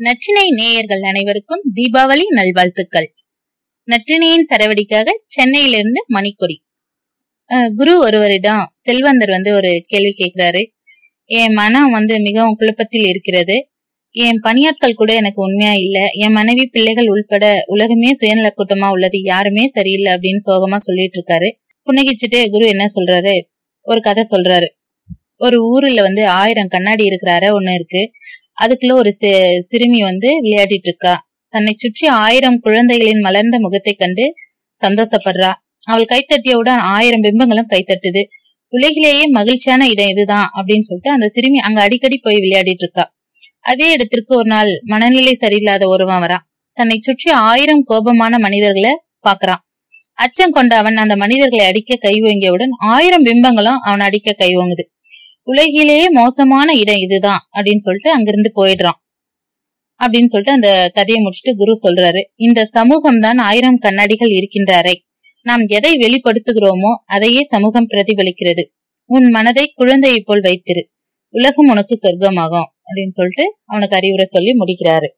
நற்றினை நேயர்கள் அனைவருக்கும் தீபாவளி நல்வாழ்த்துக்கள். நற்றினையின் சரவடிக்காக சென்னையிலிருந்து மணிக்கொடி. குரு ஒருவரிடம் செல்வந்தர் வந்து ஒரு கேள்வி கேட்கிறாரு. என் மனம் வந்து மிகவும் குழப்பத்தில் இருக்கிறது. என் பணியாட்கள் கூட எனக்கு உண்மையா இல்ல. என் மனைவி பிள்ளைகள் உள்பட உலகமே சுயநல கூட்டமா உள்ளது. யாருமே சரியில்லை அப்படின்னு சோகமா சொல்லிட்டு இருக்காரு. புன்னகிச்சுட்டு குரு என்ன சொல்றாரு? ஒரு கதை சொல்றாரு. ஒரு ஊர்ல வந்து ஆயிரம் கண்ணாடி இருக்கிறார ஒண்ணு இருக்கு. அதுக்குள்ள ஒரு சிறுமி வந்து விளையாடிட்டு இருக்கா தன்னை சுற்றி ஆயிரம் குழந்தைகளின் மலர்ந்த முகத்தை கண்டு சந்தோஷப்படுறா. அவள் கைத்தட்டியவுடன் ஆயிரம் பிம்பங்களும் கைத்தட்டுது. உலகிலேயே மகிழ்ச்சியான இடம் இதுதான் அப்படின்னு சொல்லிட்டு அந்த சிறுமி அங்க அடிக்கடி போய் விளையாடிட்டு இருக்கா அதே இடத்திற்கு ஒரு நாள் மனநிலை சரியில்லாத ஒருவன் வரான் தன்னை சுற்றி ஆயிரம் கோபமான மனிதர்களை பாக்குறான் அச்சம் கொண்ட அவன் அந்த மனிதர்களை அடிக்க கை ஓங்கியவுடன் ஆயிரம் பிம்பங்களும் அவன் அடிக்க கை ஓங்குது. உலகிலேயே மோசமான இடம் இதுதான் அப்படின்னு சொல்லிட்டு அங்கிருந்து போயிடுறான். அப்படின்னு சொல்லிட்டு அந்த கதையை முடிச்சுட்டு குரு சொல்றாரு இந்த சமூகம் தான் ஆயிரம் கண்ணாடிகள் இருக்கின்ற அறை நாம் எதை வெளிப்படுத்துகிறோமோ அதையே சமூகம் பிரதிபலிக்கிறது. உன் மனதை குழந்தையை போல் வைத்திரு. உலகம் உனக்கு சொர்க்கமாகும் அப்படின்னு சொல்லிட்டு அவனுக்கு அறிவுரை சொல்லி முடிக்கிறாரு.